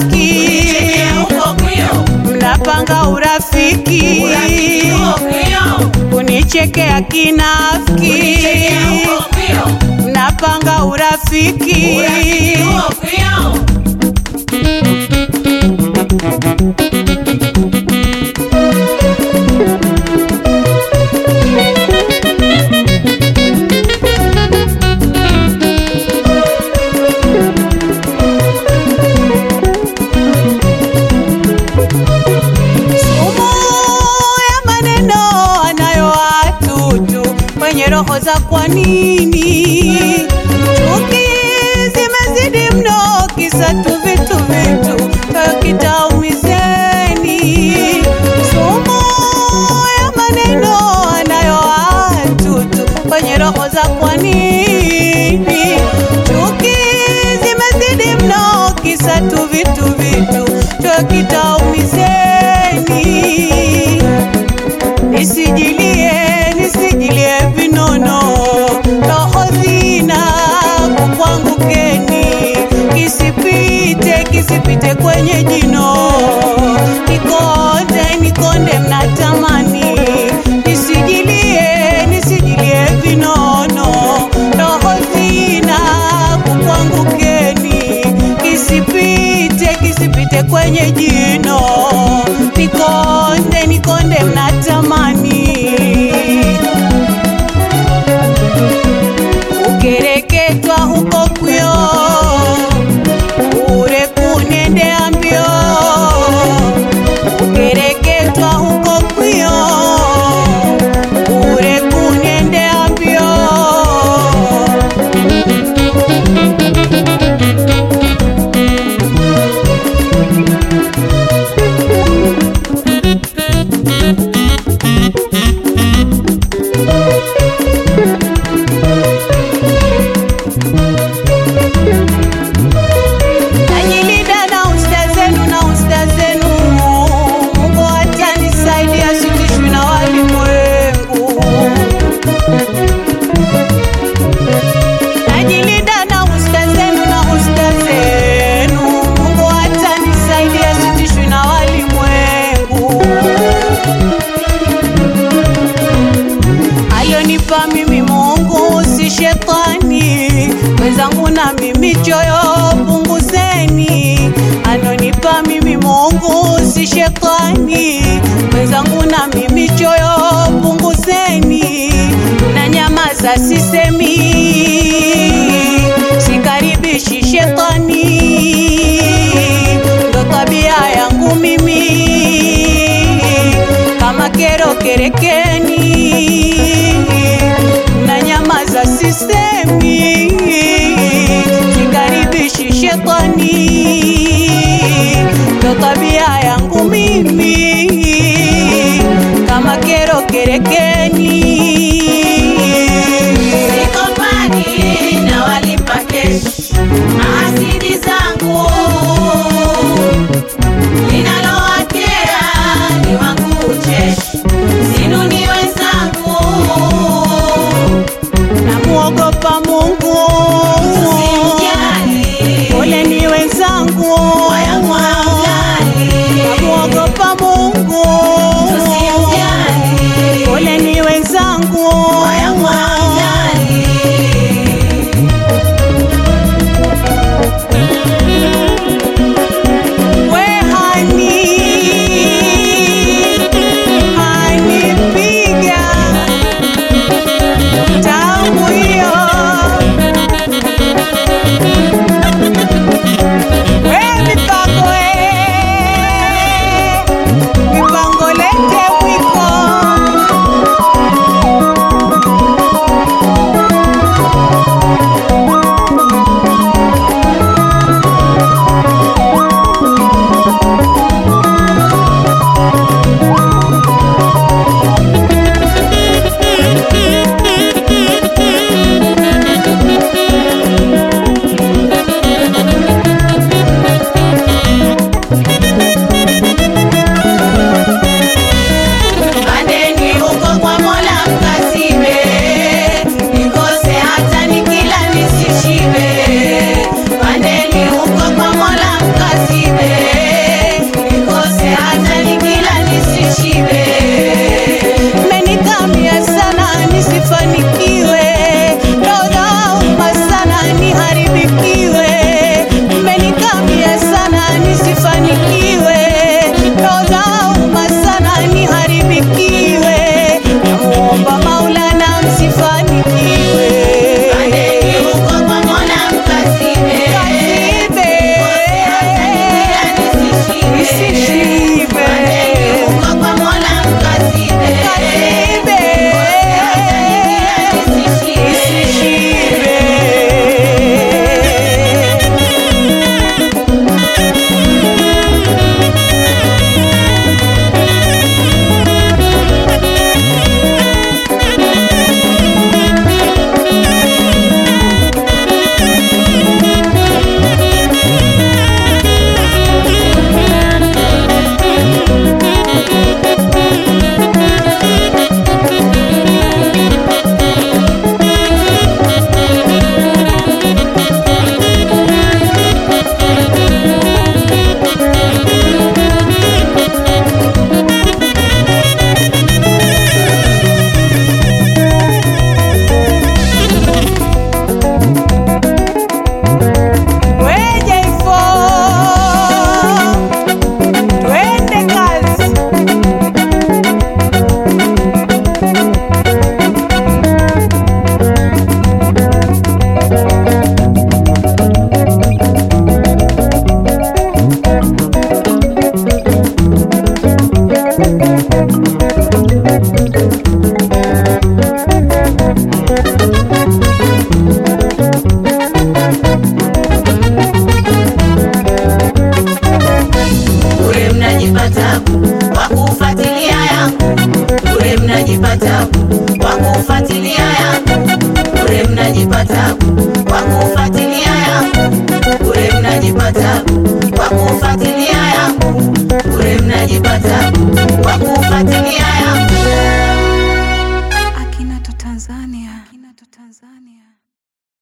urafiki, mnapanga urafiki, kunichekea kinafiki, mnapanga urafiki, urafiki. kwenye roho za kwa nini? Chuki zimezidi mno, kisa tu vitu vitu kitaumizeni, sumu ya maneno anayo atutu kwenye roho za kwa nini? nyumbani, mwenzangu na mimi choyo punguzeni, na nyamaza sisemi, sikaribishi shetani, ndo tabia yangu mimi, kama kero kerekeni, na nyamaza sisemi, sikaribishi shetani, ndo tabia yangu Pero querequeni bure